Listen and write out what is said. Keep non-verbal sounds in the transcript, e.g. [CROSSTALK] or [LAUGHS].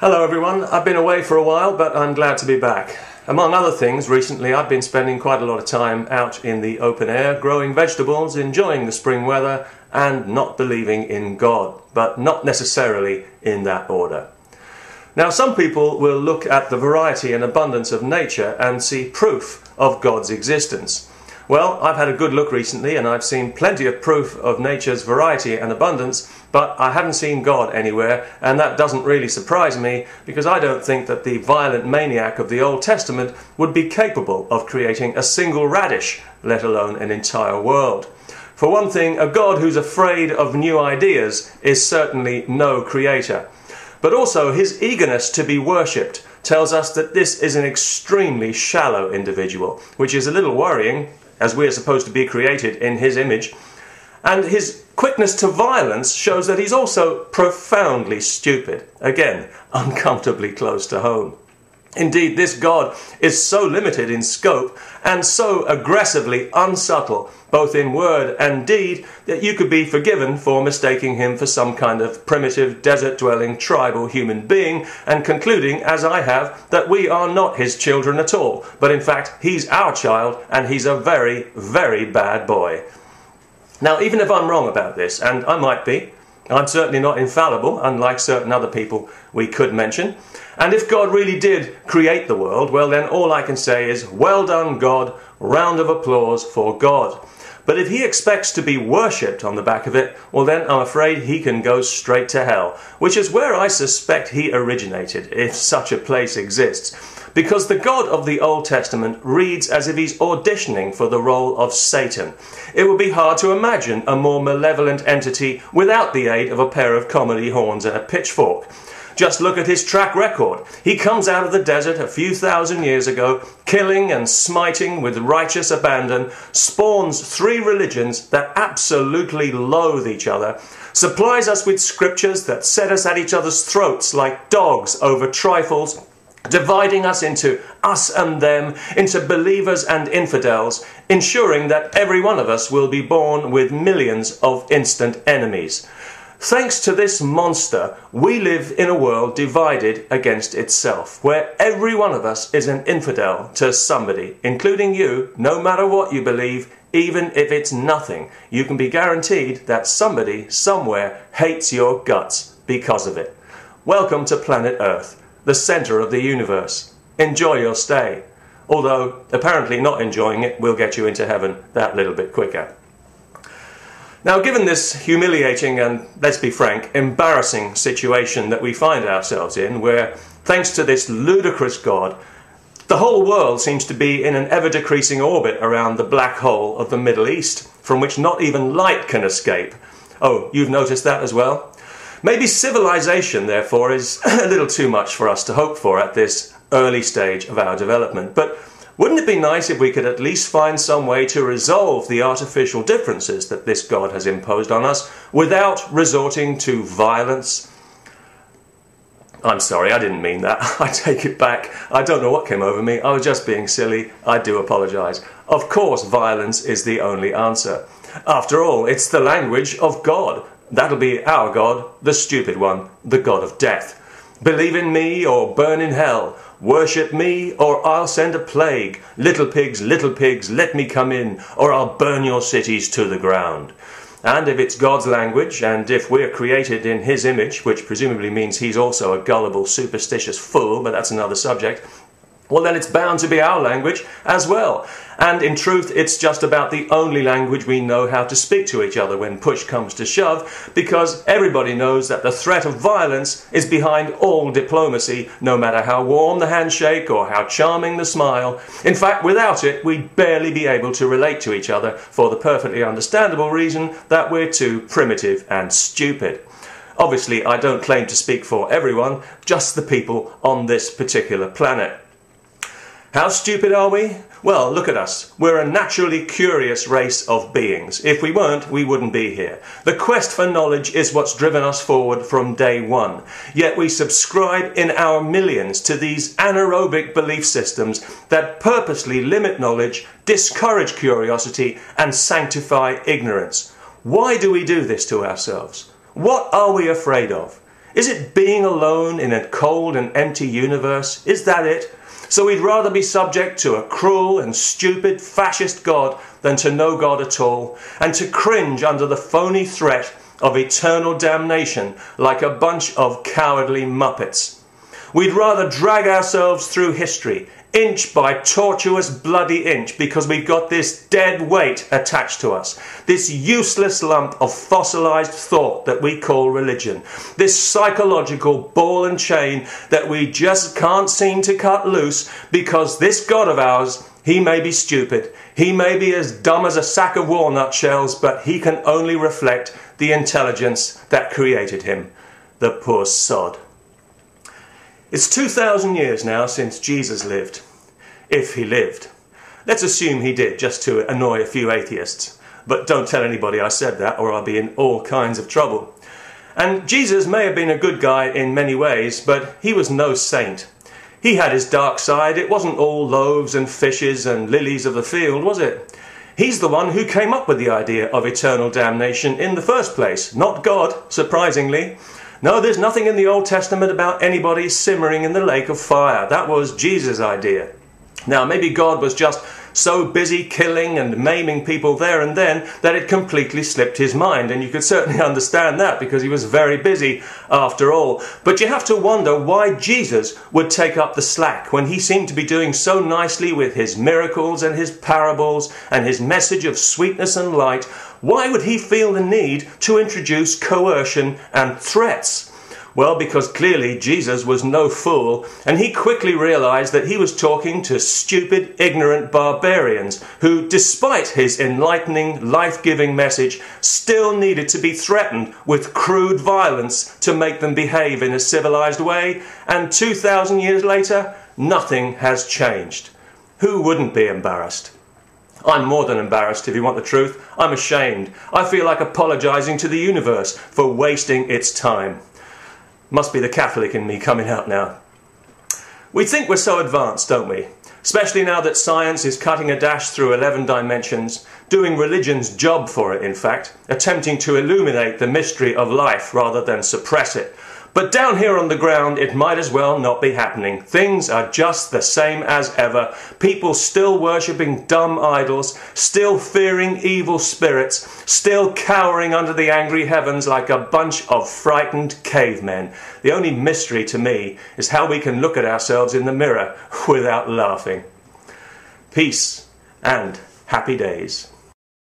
Hello everyone, I've been away for a while but I'm glad to be back. Among other things, recently I've been spending quite a lot of time out in the open air, growing vegetables, enjoying the spring weather, and not believing in God, but not necessarily in that order. Now, some people will look at the variety and abundance of nature and see proof of God's existence. Well, I've had a good look recently and I've seen plenty of proof of nature's variety and abundance, but I haven't seen God anywhere, and that doesn't really surprise me because I don't think that the violent maniac of the Old Testament would be capable of creating a single radish, let alone an entire world. For one thing, a God who's afraid of new ideas is certainly no creator. But also, his eagerness to be worshipped tells us that this is an extremely shallow individual, which is a little worrying as we are supposed to be created in his image. And his quickness to violence shows that he's also profoundly stupid. Again, [LAUGHS] uncomfortably close to home. Indeed, this God is so limited in scope and so aggressively unsubtle, both in word and deed, that you could be forgiven for mistaking him for some kind of primitive, desert dwelling, tribal human being, and concluding, as I have, that we are not his children at all, but in fact, he's our child and he's a very, very bad boy. Now, even if I'm wrong about this, and I might be, I'm certainly not infallible, unlike certain other people we could mention. And if God really did create the world, well, then all I can say is, well done, God, round of applause for God. But if he expects to be worshipped on the back of it, well, then I'm afraid he can go straight to hell, which is where I suspect he originated, if such a place exists. Because the God of the Old Testament reads as if he's auditioning for the role of Satan. It would be hard to imagine a more malevolent entity without the aid of a pair of comedy horns and a pitchfork. Just look at his track record. He comes out of the desert a few thousand years ago, killing and smiting with righteous abandon, spawns three religions that absolutely loathe each other, supplies us with scriptures that set us at each other's throats like dogs over trifles, dividing us into us and them, into believers and infidels, ensuring that every one of us will be born with millions of instant enemies. Thanks to this monster, we live in a world divided against itself, where every one of us is an infidel to somebody, including you, no matter what you believe, even if it's nothing. You can be guaranteed that somebody, somewhere, hates your guts because of it. Welcome to planet Earth, the center of the universe. Enjoy your stay. Although, apparently, not enjoying it will get you into heaven that little bit quicker. Now, given this humiliating and, let's be frank, embarrassing situation that we find ourselves in, where, thanks to this ludicrous God, the whole world seems to be in an ever decreasing orbit around the black hole of the Middle East, from which not even light can escape. Oh, you've noticed that as well? Maybe civilization, therefore, is [CLEARS THROAT] a little too much for us to hope for at this early stage of our development. But wouldn't it be nice if we could at least find some way to resolve the artificial differences that this God has imposed on us without resorting to violence? I'm sorry, I didn't mean that. [LAUGHS] I take it back. I don't know what came over me. I was just being silly. I do apologise. Of course, violence is the only answer. After all, it's the language of God. That'll be our God, the stupid one, the God of death. Believe in me or burn in hell. Worship me, or I'll send a plague. Little pigs, little pigs, let me come in, or I'll burn your cities to the ground. And if it's God's language, and if we're created in His image, which presumably means He's also a gullible, superstitious fool, but that's another subject, well, then it's bound to be our language as well. And in truth, it's just about the only language we know how to speak to each other when push comes to shove, because everybody knows that the threat of violence is behind all diplomacy, no matter how warm the handshake or how charming the smile. In fact, without it, we'd barely be able to relate to each other for the perfectly understandable reason that we're too primitive and stupid. Obviously, I don't claim to speak for everyone, just the people on this particular planet. How stupid are we? Well, look at us. We're a naturally curious race of beings. If we weren't, we wouldn't be here. The quest for knowledge is what's driven us forward from day one. Yet we subscribe in our millions to these anaerobic belief systems that purposely limit knowledge, discourage curiosity, and sanctify ignorance. Why do we do this to ourselves? What are we afraid of? Is it being alone in a cold and empty universe? Is that it? So we'd rather be subject to a cruel and stupid fascist God than to no God at all, and to cringe under the phony threat of eternal damnation like a bunch of cowardly muppets. We'd rather drag ourselves through history, inch by tortuous bloody inch, because we've got this dead weight attached to us, this useless lump of fossilized thought that we call religion, this psychological ball and chain that we just can't seem to cut loose because this God of ours he may be stupid, he may be as dumb as a sack of walnut shells, but he can only reflect the intelligence that created him. The poor sod. It's 2,000 years now since Jesus lived. If he lived. Let's assume he did, just to annoy a few atheists. But don't tell anybody I said that, or I'll be in all kinds of trouble. And Jesus may have been a good guy in many ways, but he was no saint. He had his dark side. It wasn't all loaves and fishes and lilies of the field, was it? He's the one who came up with the idea of eternal damnation in the first place, not God, surprisingly. No, there's nothing in the Old Testament about anybody simmering in the lake of fire. That was Jesus' idea. Now, maybe God was just so busy killing and maiming people there and then that it completely slipped his mind. And you could certainly [LAUGHS] understand that because he was very busy after all. But you have to wonder why Jesus would take up the slack when he seemed to be doing so nicely with his miracles and his parables and his message of sweetness and light. Why would he feel the need to introduce coercion and threats? Well, because clearly Jesus was no fool, and he quickly realized that he was talking to stupid, ignorant barbarians who, despite his enlightening, life giving message, still needed to be threatened with crude violence to make them behave in a civilized way. And 2,000 years later, nothing has changed. Who wouldn't be embarrassed? I'm more than embarrassed, if you want the truth. I'm ashamed. I feel like apologizing to the universe for wasting its time. Must be the Catholic in me coming out now. We think we're so advanced, don't we? Especially now that science is cutting a dash through 11 dimensions, doing religion's job for it, in fact, attempting to illuminate the mystery of life rather than suppress it. But down here on the ground, it might as well not be happening. Things are just the same as ever. People still worshipping dumb idols, still fearing evil spirits, still cowering under the angry heavens like a bunch of frightened cavemen. The only mystery to me is how we can look at ourselves in the mirror [LAUGHS] without laughing. Peace and happy days.